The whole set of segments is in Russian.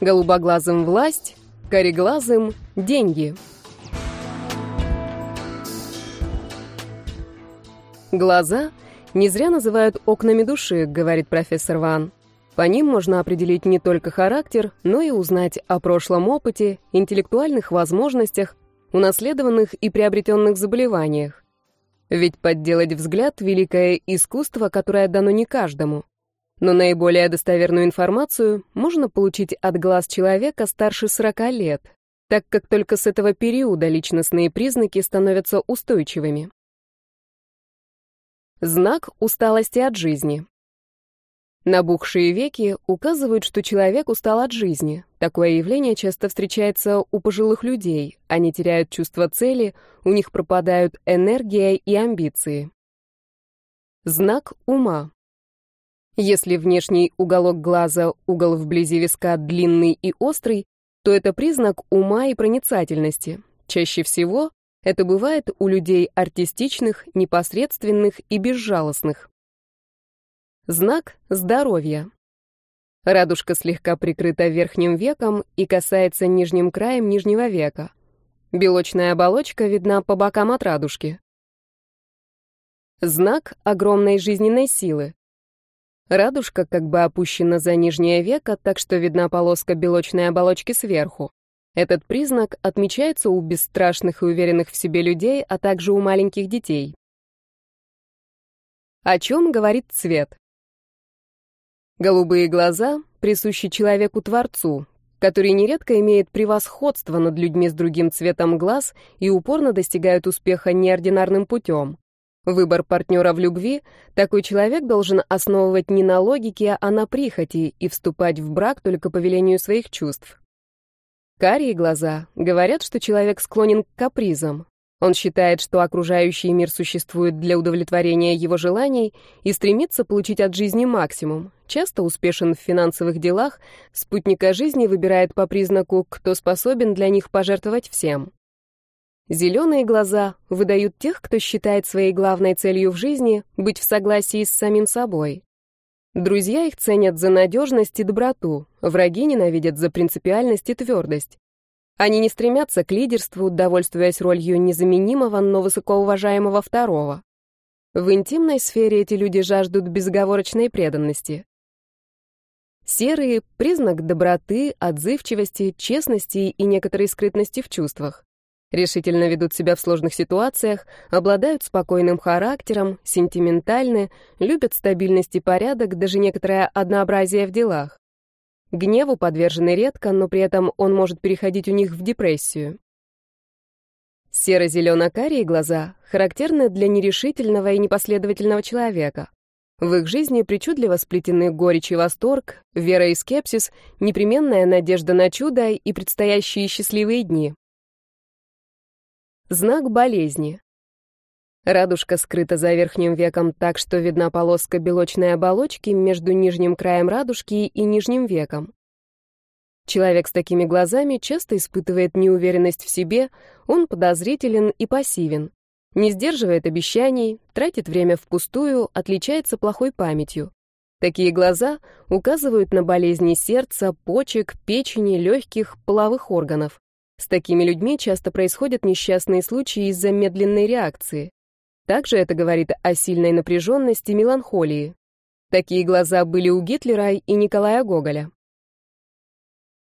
Голубоглазым власть, кореглазым деньги. Глаза не зря называют окнами души, говорит профессор Ван. По ним можно определить не только характер, но и узнать о прошлом опыте, интеллектуальных возможностях, унаследованных и приобретенных заболеваниях. Ведь подделать взгляд — великое искусство, которое дано не каждому. Но наиболее достоверную информацию можно получить от глаз человека старше 40 лет, так как только с этого периода личностные признаки становятся устойчивыми. Знак усталости от жизни. Набухшие веки указывают, что человек устал от жизни. Такое явление часто встречается у пожилых людей. Они теряют чувство цели, у них пропадают энергия и амбиции. Знак ума. Если внешний уголок глаза, угол вблизи виска длинный и острый, то это признак ума и проницательности. Чаще всего это бывает у людей артистичных, непосредственных и безжалостных. Знак здоровья. Радужка слегка прикрыта верхним веком и касается нижним краем нижнего века. Белочная оболочка видна по бокам от радужки. Знак огромной жизненной силы. Радужка как бы опущена за нижнее веко, так что видна полоска белочной оболочки сверху. Этот признак отмечается у бесстрашных и уверенных в себе людей, а также у маленьких детей. О чем говорит цвет? Голубые глаза присущи человеку-творцу, который нередко имеет превосходство над людьми с другим цветом глаз и упорно достигают успеха неординарным путем. Выбор партнера в любви такой человек должен основывать не на логике, а на прихоти и вступать в брак только по велению своих чувств. Карие глаза говорят, что человек склонен к капризам. Он считает, что окружающий мир существует для удовлетворения его желаний и стремится получить от жизни максимум. Часто успешен в финансовых делах, спутника жизни выбирает по признаку, кто способен для них пожертвовать всем. Зеленые глаза выдают тех, кто считает своей главной целью в жизни быть в согласии с самим собой. Друзья их ценят за надежность и доброту, враги ненавидят за принципиальность и твердость. Они не стремятся к лидерству, довольствуясь ролью незаменимого, но высокоуважаемого второго. В интимной сфере эти люди жаждут безоговорочной преданности. Серые — признак доброты, отзывчивости, честности и некоторой скрытности в чувствах решительно ведут себя в сложных ситуациях, обладают спокойным характером, сентиментальны, любят стабильность и порядок, даже некоторое однообразие в делах. Гневу подвержены редко, но при этом он может переходить у них в депрессию. Серо-зелено-карие глаза характерны для нерешительного и непоследовательного человека. В их жизни причудливо сплетены горечь и восторг, вера и скепсис, непременная надежда на чудо и предстоящие счастливые дни. Знак болезни. Радужка скрыта за верхним веком так, что видна полоска белочной оболочки между нижним краем радужки и нижним веком. Человек с такими глазами часто испытывает неуверенность в себе, он подозрителен и пассивен, не сдерживает обещаний, тратит время впустую, отличается плохой памятью. Такие глаза указывают на болезни сердца, почек, печени, легких, половых органов. С такими людьми часто происходят несчастные случаи из-за медленной реакции. Также это говорит о сильной напряженности, меланхолии. Такие глаза были у Гитлера и Николая Гоголя.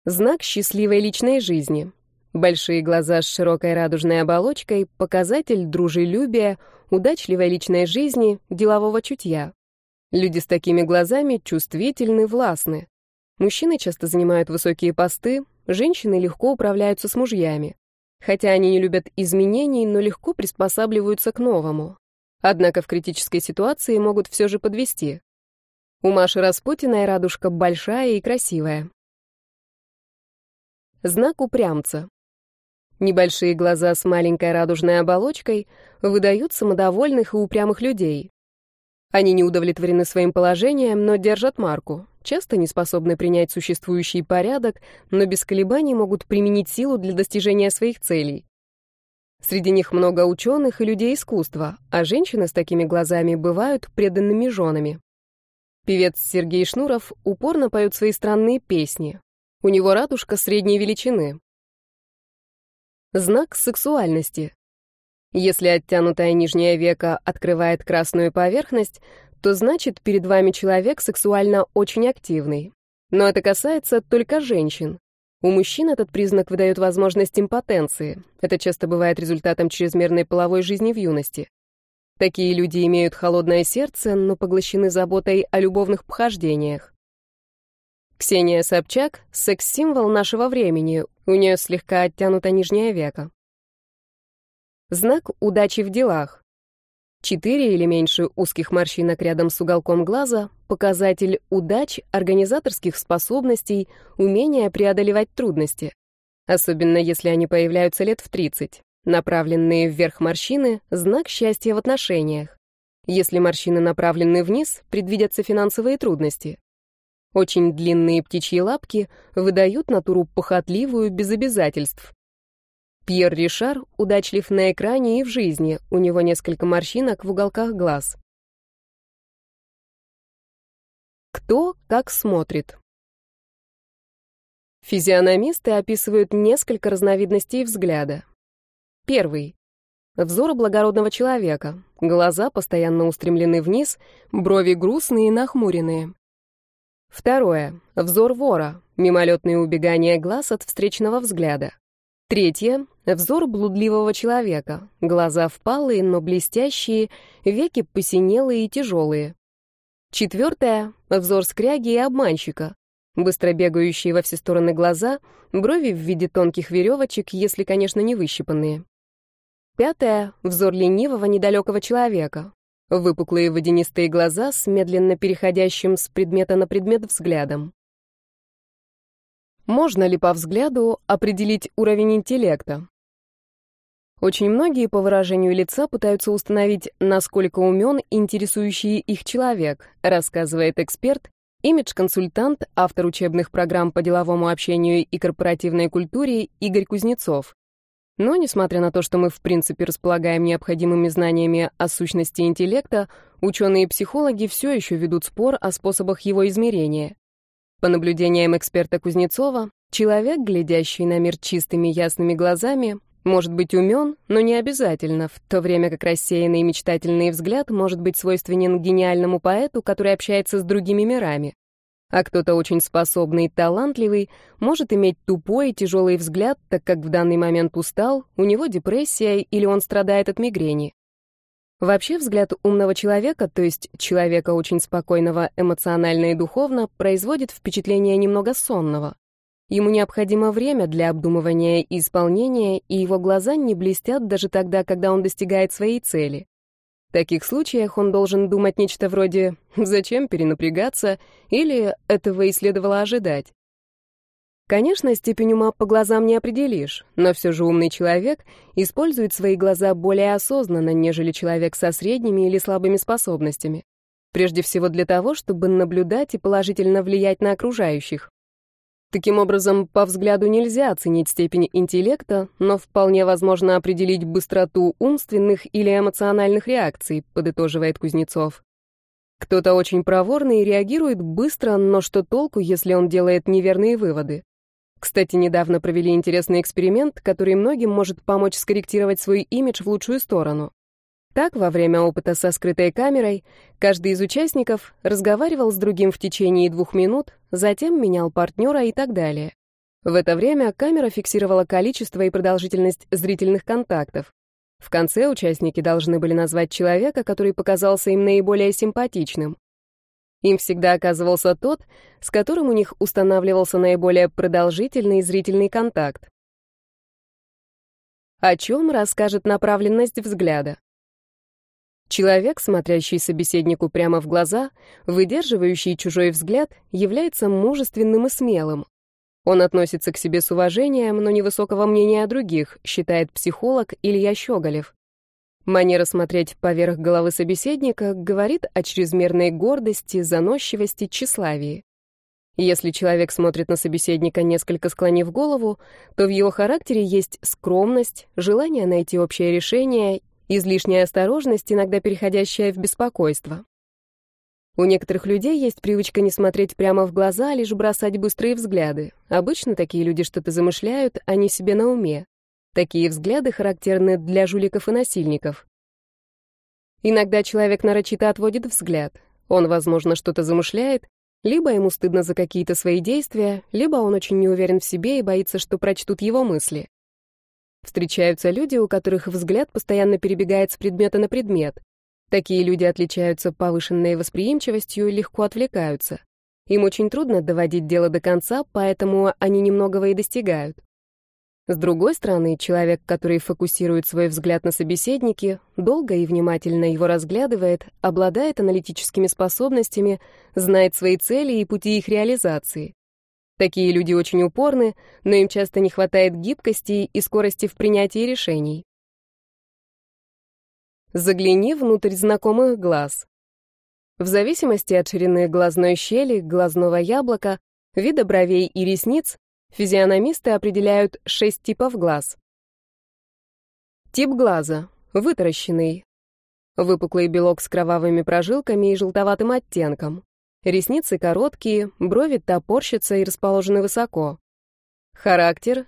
Знак счастливой личной жизни. Большие глаза с широкой радужной оболочкой — показатель дружелюбия, удачливой личной жизни, делового чутья. Люди с такими глазами чувствительны, властны. Мужчины часто занимают высокие посты, женщины легко управляются с мужьями. Хотя они не любят изменений, но легко приспосабливаются к новому. Однако в критической ситуации могут все же подвести. У Маши Распутиной радужка большая и красивая. Знак упрямца. Небольшие глаза с маленькой радужной оболочкой выдают самодовольных и упрямых людей. Они не удовлетворены своим положением, но держат марку часто не способны принять существующий порядок, но без колебаний могут применить силу для достижения своих целей. Среди них много ученых и людей искусства, а женщины с такими глазами бывают преданными женами. Певец Сергей Шнуров упорно поет свои странные песни. У него радужка средней величины. Знак сексуальности. Если оттянутая нижняя века открывает красную поверхность, то значит перед вами человек сексуально очень активный. Но это касается только женщин. У мужчин этот признак выдает возможность импотенции. Это часто бывает результатом чрезмерной половой жизни в юности. Такие люди имеют холодное сердце, но поглощены заботой о любовных похождениях. Ксения Собчак — секс-символ нашего времени, у нее слегка оттянута нижняя века. Знак удачи в делах. Четыре или меньше узких морщинок рядом с уголком глаза — показатель удач, организаторских способностей, умения преодолевать трудности. Особенно если они появляются лет в 30. Направленные вверх морщины — знак счастья в отношениях. Если морщины направлены вниз, предвидятся финансовые трудности. Очень длинные птичьи лапки выдают натуру похотливую, без обязательств. Пьер Ришар удачлив на экране и в жизни, у него несколько морщинок в уголках глаз. Кто как смотрит. Физиономисты описывают несколько разновидностей взгляда. Первый. Взор благородного человека. Глаза постоянно устремлены вниз, брови грустные и нахмуренные. Второе. Взор вора. Мимолетное убегание глаз от встречного взгляда. Третье. Взор блудливого человека. Глаза впалые, но блестящие, веки посинелые и тяжелые. Четвертое. Взор скряги и обманщика. Быстро бегающие во все стороны глаза, брови в виде тонких веревочек, если, конечно, не выщипанные. Пятое. Взор ленивого, недалекого человека. Выпуклые водянистые глаза с медленно переходящим с предмета на предмет взглядом. Можно ли по взгляду определить уровень интеллекта? Очень многие по выражению лица пытаются установить, насколько умен интересующий их человек, рассказывает эксперт, имидж-консультант, автор учебных программ по деловому общению и корпоративной культуре Игорь Кузнецов. Но, несмотря на то, что мы в принципе располагаем необходимыми знаниями о сущности интеллекта, ученые и психологи все еще ведут спор о способах его измерения. По наблюдениям эксперта Кузнецова, человек, глядящий на мир чистыми ясными глазами, может быть умен, но не обязательно, в то время как рассеянный мечтательный взгляд может быть свойственен гениальному поэту, который общается с другими мирами. А кто-то очень способный и талантливый может иметь тупой и тяжелый взгляд, так как в данный момент устал, у него депрессия или он страдает от мигрени. Вообще взгляд умного человека, то есть человека очень спокойного эмоционально и духовно, производит впечатление немного сонного. Ему необходимо время для обдумывания и исполнения, и его глаза не блестят даже тогда, когда он достигает своей цели. В таких случаях он должен думать нечто вроде «зачем перенапрягаться?» или «этого и следовало ожидать». Конечно, степень ума по глазам не определишь, но все же умный человек использует свои глаза более осознанно, нежели человек со средними или слабыми способностями. Прежде всего для того, чтобы наблюдать и положительно влиять на окружающих. Таким образом, по взгляду нельзя оценить степень интеллекта, но вполне возможно определить быстроту умственных или эмоциональных реакций, подытоживает Кузнецов. Кто-то очень проворный и реагирует быстро, но что толку, если он делает неверные выводы? Кстати, недавно провели интересный эксперимент, который многим может помочь скорректировать свой имидж в лучшую сторону. Так, во время опыта со скрытой камерой, каждый из участников разговаривал с другим в течение двух минут, затем менял партнера и так далее. В это время камера фиксировала количество и продолжительность зрительных контактов. В конце участники должны были назвать человека, который показался им наиболее симпатичным. Им всегда оказывался тот, с которым у них устанавливался наиболее продолжительный зрительный контакт. О чем расскажет направленность взгляда? Человек, смотрящий собеседнику прямо в глаза, выдерживающий чужой взгляд, является мужественным и смелым. Он относится к себе с уважением, но невысокого мнения о других, считает психолог Илья Щеголев. Манера смотреть поверх головы собеседника говорит о чрезмерной гордости, заносчивости, тщеславии. Если человек смотрит на собеседника, несколько склонив голову, то в его характере есть скромность, желание найти общее решение Излишняя осторожность, иногда переходящая в беспокойство. У некоторых людей есть привычка не смотреть прямо в глаза, а лишь бросать быстрые взгляды. Обычно такие люди что-то замышляют, а не себе на уме. Такие взгляды характерны для жуликов и насильников. Иногда человек нарочито отводит взгляд. Он, возможно, что-то замышляет, либо ему стыдно за какие-то свои действия, либо он очень неуверен в себе и боится, что прочтут его мысли. Встречаются люди, у которых взгляд постоянно перебегает с предмета на предмет. Такие люди отличаются повышенной восприимчивостью и легко отвлекаются. Им очень трудно доводить дело до конца, поэтому они немногого и достигают. С другой стороны, человек, который фокусирует свой взгляд на собеседнике, долго и внимательно его разглядывает, обладает аналитическими способностями, знает свои цели и пути их реализации. Такие люди очень упорны, но им часто не хватает гибкости и скорости в принятии решений. Загляни внутрь знакомых глаз. В зависимости от ширины глазной щели, глазного яблока, вида бровей и ресниц, физиономисты определяют шесть типов глаз. Тип глаза — вытаращенный. Выпуклый белок с кровавыми прожилками и желтоватым оттенком. Ресницы короткие, брови топорщатся и расположены высоко. Характер.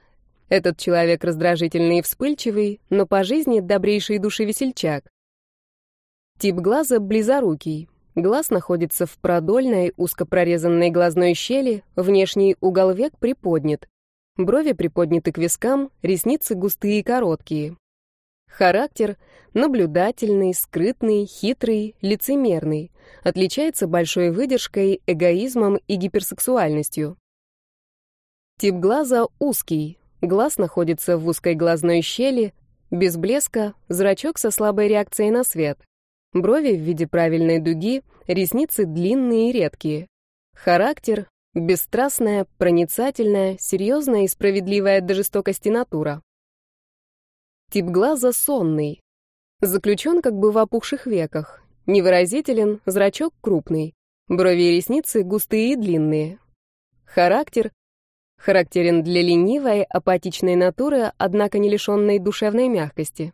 Этот человек раздражительный и вспыльчивый, но по жизни добрейший души весельчак. Тип глаза близорукий. Глаз находится в продольной, узко прорезанной глазной щели, внешний угол век приподнят. Брови приподняты к вискам, ресницы густые и короткие. Характер наблюдательный, скрытный, хитрый, лицемерный. Отличается большой выдержкой, эгоизмом и гиперсексуальностью. Тип глаза узкий. Глаз находится в узкой глазной щели, без блеска, зрачок со слабой реакцией на свет. Брови в виде правильной дуги, ресницы длинные и редкие. Характер бесстрастная, проницательная, серьезная и справедливая до жестокости натура. Тип глаза сонный. Заключен как бы в опухших веках. Невыразителен, зрачок крупный. Брови и ресницы густые и длинные. Характер характерен для ленивой, апатичной натуры, однако не лишенной душевной мягкости.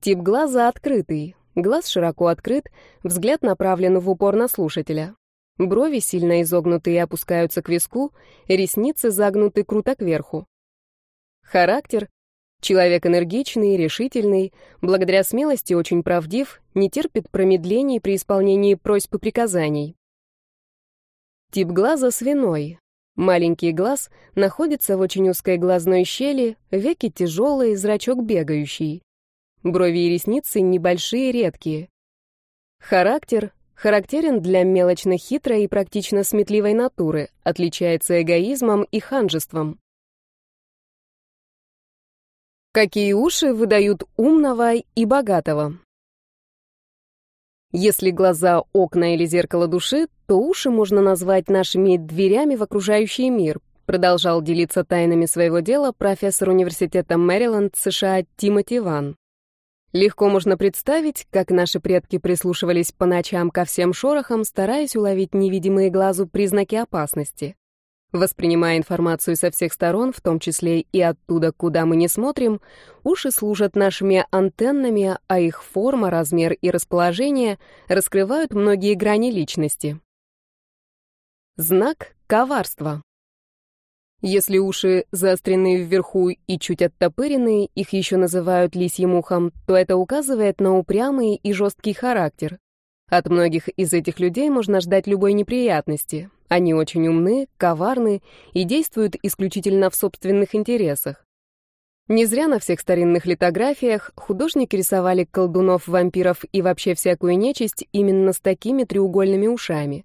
Тип глаза открытый. Глаз широко открыт, взгляд направлен в упор на слушателя. Брови сильно изогнуты и опускаются к виску, ресницы загнуты круто кверху. Характер Человек энергичный, решительный, благодаря смелости очень правдив, не терпит промедлений при исполнении просьб и приказаний. Тип глаза свиной. Маленький глаз находится в очень узкой глазной щели, веки тяжелые, зрачок бегающий. Брови и ресницы небольшие, редкие. Характер характерен для мелочно хитрой и практично сметливой натуры, отличается эгоизмом и ханжеством. Какие уши выдают умного и богатого? Если глаза — окна или зеркало души, то уши можно назвать нашими дверями в окружающий мир, продолжал делиться тайнами своего дела профессор университета Мэриленд, США Тимоти Ван. Легко можно представить, как наши предки прислушивались по ночам ко всем шорохам, стараясь уловить невидимые глазу признаки опасности. Воспринимая информацию со всех сторон, в том числе и оттуда, куда мы не смотрим, уши служат нашими антеннами, а их форма, размер и расположение раскрывают многие грани личности. Знак коварства. Если уши заострены вверху и чуть оттопырены, их еще называют лисьим ухом, то это указывает на упрямый и жесткий характер. От многих из этих людей можно ждать любой неприятности. Они очень умны, коварны и действуют исключительно в собственных интересах. Не зря на всех старинных литографиях художники рисовали колдунов, вампиров и вообще всякую нечисть именно с такими треугольными ушами.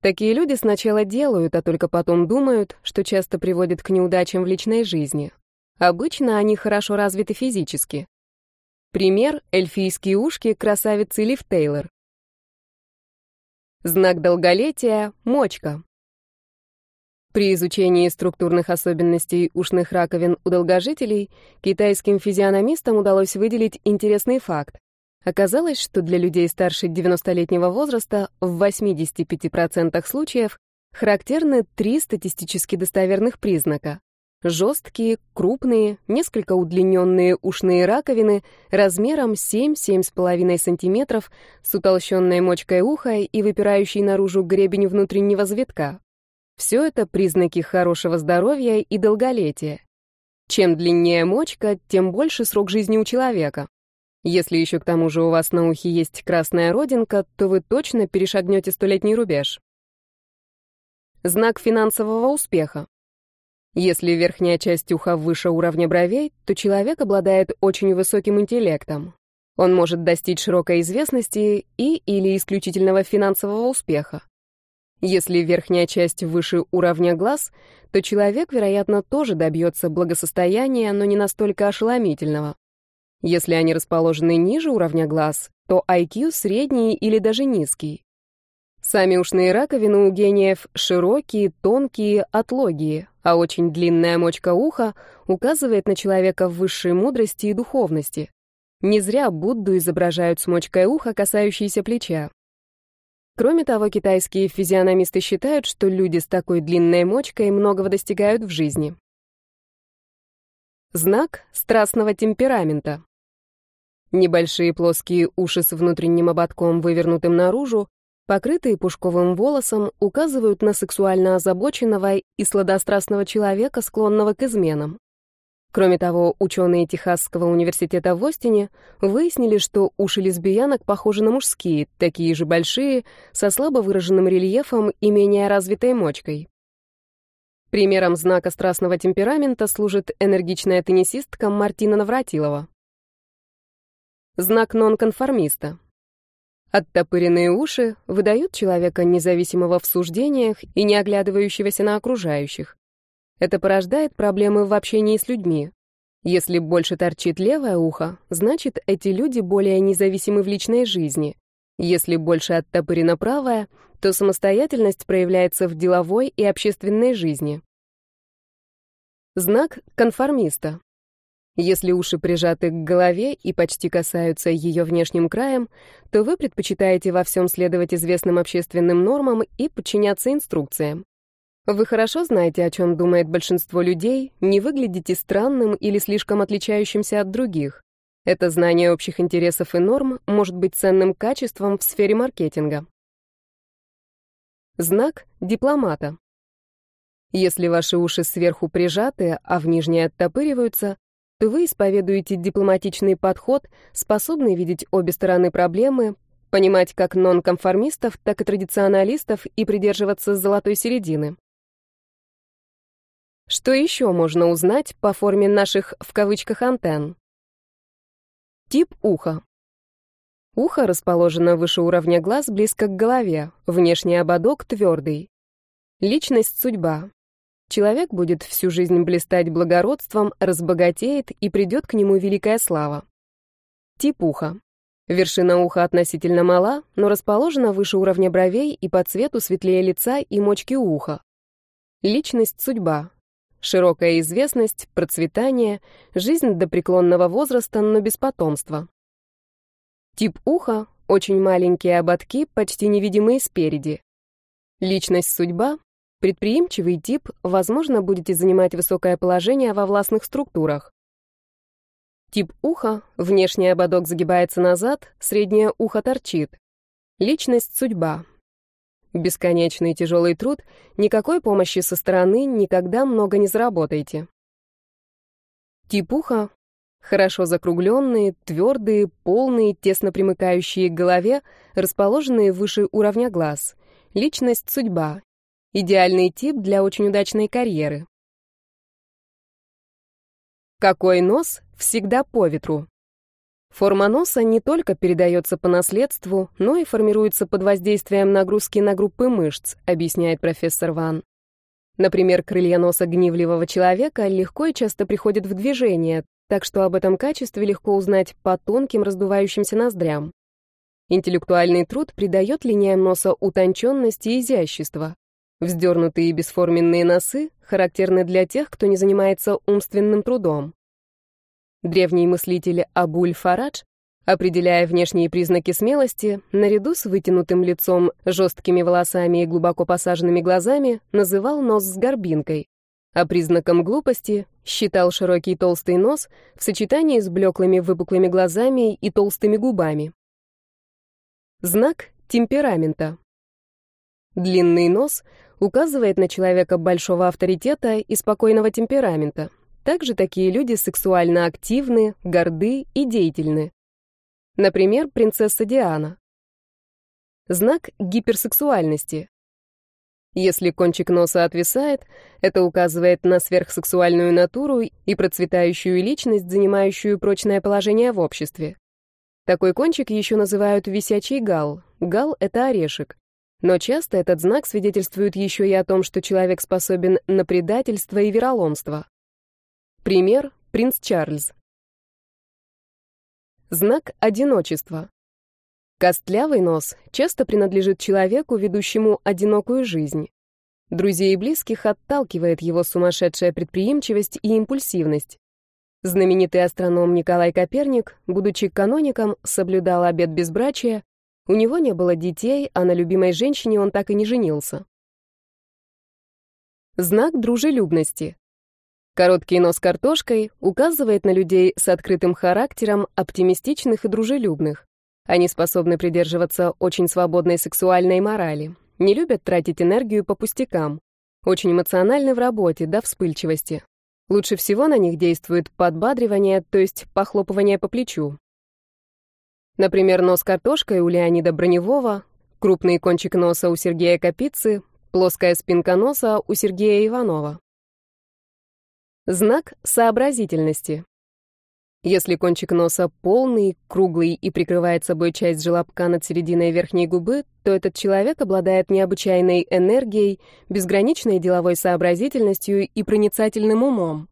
Такие люди сначала делают, а только потом думают, что часто приводит к неудачам в личной жизни. Обычно они хорошо развиты физически. Пример — эльфийские ушки красавицы Лив Тейлор. Знак долголетия — мочка. При изучении структурных особенностей ушных раковин у долгожителей китайским физиономистам удалось выделить интересный факт. Оказалось, что для людей старше 90-летнего возраста в 85% случаев характерны три статистически достоверных признака. Жесткие, крупные, несколько удлиненные ушные раковины размером 7-7,5 см с утолщенной мочкой уха и выпирающий наружу гребень внутреннего завитка. Все это признаки хорошего здоровья и долголетия. Чем длиннее мочка, тем больше срок жизни у человека. Если еще к тому же у вас на ухе есть красная родинка, то вы точно перешагнете столетний рубеж. Знак финансового успеха. Если верхняя часть уха выше уровня бровей, то человек обладает очень высоким интеллектом. Он может достичь широкой известности и или исключительного финансового успеха. Если верхняя часть выше уровня глаз, то человек, вероятно, тоже добьется благосостояния, но не настолько ошеломительного. Если они расположены ниже уровня глаз, то IQ средний или даже низкий. Сами ушные раковины у гениев широкие, тонкие, отлогие, а очень длинная мочка уха указывает на человека высшей мудрости и духовности. Не зря Будду изображают с мочкой уха, касающейся плеча. Кроме того, китайские физиономисты считают, что люди с такой длинной мочкой многого достигают в жизни. Знак страстного темперамента. Небольшие плоские уши с внутренним ободком, вывернутым наружу, покрытые пушковым волосом, указывают на сексуально озабоченного и сладострастного человека, склонного к изменам. Кроме того, ученые Техасского университета в Остине выяснили, что уши лесбиянок похожи на мужские, такие же большие, со слабо выраженным рельефом и менее развитой мочкой. Примером знака страстного темперамента служит энергичная теннисистка Мартина Навратилова. Знак нонконформиста. Оттопыренные уши выдают человека независимого в суждениях и не оглядывающегося на окружающих. Это порождает проблемы в общении с людьми. Если больше торчит левое ухо, значит, эти люди более независимы в личной жизни. Если больше оттопырено правое, то самостоятельность проявляется в деловой и общественной жизни. Знак конформиста. Если уши прижаты к голове и почти касаются ее внешним краем, то вы предпочитаете во всем следовать известным общественным нормам и подчиняться инструкциям. Вы хорошо знаете, о чем думает большинство людей, не выглядите странным или слишком отличающимся от других. Это знание общих интересов и норм может быть ценным качеством в сфере маркетинга. Знак дипломата. Если ваши уши сверху прижаты, а в нижние оттопыриваются, то вы исповедуете дипломатичный подход, способный видеть обе стороны проблемы, понимать как нонконформистов, так и традиционалистов и придерживаться золотой середины. Что еще можно узнать по форме наших в кавычках антенн? Тип уха. Ухо расположено выше уровня глаз, близко к голове, внешний ободок твердый. Личность судьба. Человек будет всю жизнь блистать благородством, разбогатеет и придет к нему великая слава. Тип уха. Вершина уха относительно мала, но расположена выше уровня бровей и по цвету светлее лица и мочки уха. Личность судьба. Широкая известность, процветание, жизнь до преклонного возраста, но без потомства. Тип уха — очень маленькие ободки, почти невидимые спереди. Личность судьба Предприимчивый тип, возможно, будете занимать высокое положение во властных структурах. Тип уха, внешний ободок загибается назад, среднее ухо торчит. Личность судьба. Бесконечный тяжелый труд, никакой помощи со стороны, никогда много не заработаете. Тип уха Хорошо закругленные, твердые, полные, тесно примыкающие к голове, расположенные выше уровня глаз. Личность судьба. Идеальный тип для очень удачной карьеры. Какой нос всегда по ветру. Форма носа не только передается по наследству, но и формируется под воздействием нагрузки на группы мышц, объясняет профессор Ван. Например, крылья носа гневливого человека легко и часто приходят в движение, так что об этом качестве легко узнать по тонким раздувающимся ноздрям. Интеллектуальный труд придает линиям носа утонченность и изящество. Вздернутые бесформенные носы характерны для тех, кто не занимается умственным трудом. Древний мыслитель Абуль-Фарадж, определяя внешние признаки смелости, наряду с вытянутым лицом, жесткими волосами и глубоко посаженными глазами, называл нос с горбинкой. А признаком глупости считал широкий толстый нос в сочетании с блеклыми выпуклыми глазами и толстыми губами. Знак темперамента. Длинный нос указывает на человека большого авторитета и спокойного темперамента. Также такие люди сексуально активны, горды и деятельны. Например, принцесса Диана. Знак гиперсексуальности. Если кончик носа отвисает, это указывает на сверхсексуальную натуру и процветающую личность, занимающую прочное положение в обществе. Такой кончик еще называют висячий гал. Гал — это орешек. Но часто этот знак свидетельствует еще и о том, что человек способен на предательство и вероломство. Пример — принц Чарльз. Знак одиночества. Костлявый нос часто принадлежит человеку, ведущему одинокую жизнь. Друзей и близких отталкивает его сумасшедшая предприимчивость и импульсивность. Знаменитый астроном Николай Коперник, будучи каноником, соблюдал обет безбрачия, у него не было детей, а на любимой женщине он так и не женился. Знак дружелюбности. Короткий нос картошкой указывает на людей с открытым характером, оптимистичных и дружелюбных. Они способны придерживаться очень свободной сексуальной морали, не любят тратить энергию по пустякам, очень эмоциональны в работе, до вспыльчивости. Лучше всего на них действует подбадривание, то есть похлопывание по плечу. Например, нос картошкой у Леонида Броневого, крупный кончик носа у Сергея Капицы, плоская спинка носа у Сергея Иванова. Знак сообразительности. Если кончик носа полный, круглый и прикрывает собой часть желобка над серединой верхней губы, то этот человек обладает необычайной энергией, безграничной деловой сообразительностью и проницательным умом.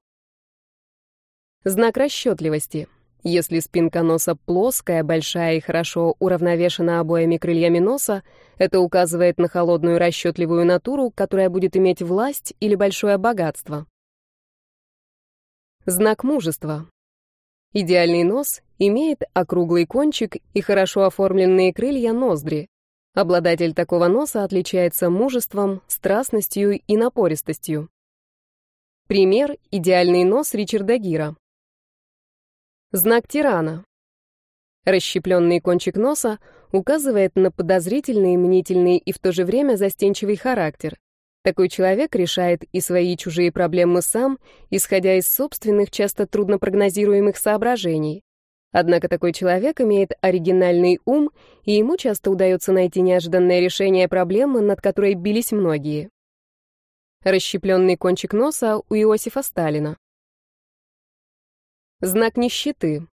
Знак расчетливости. Если спинка носа плоская, большая и хорошо уравновешена обоими крыльями носа, это указывает на холодную расчетливую натуру, которая будет иметь власть или большое богатство. Знак мужества. Идеальный нос имеет округлый кончик и хорошо оформленные крылья ноздри. Обладатель такого носа отличается мужеством, страстностью и напористостью. Пример — идеальный нос Ричарда Гира. Знак тирана. Расщепленный кончик носа указывает на подозрительный, мнительный и в то же время застенчивый характер. Такой человек решает и свои и чужие проблемы сам, исходя из собственных, часто труднопрогнозируемых соображений. Однако такой человек имеет оригинальный ум, и ему часто удается найти неожиданное решение проблемы, над которой бились многие. Расщепленный кончик носа у Иосифа Сталина. Знак нищеты.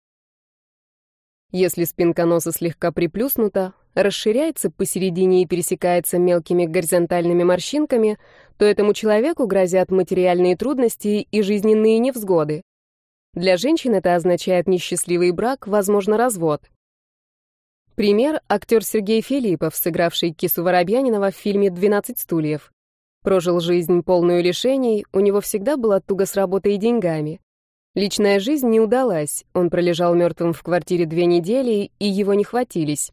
Если спинка носа слегка приплюснута, расширяется посередине и пересекается мелкими горизонтальными морщинками, то этому человеку грозят материальные трудности и жизненные невзгоды. Для женщин это означает несчастливый брак, возможно, развод. Пример — актер Сергей Филиппов, сыгравший Кису Воробьянинова в фильме «12 стульев». Прожил жизнь полную лишений, у него всегда было туго с работой и деньгами. Личная жизнь не удалась, он пролежал мертвым в квартире две недели, и его не хватились.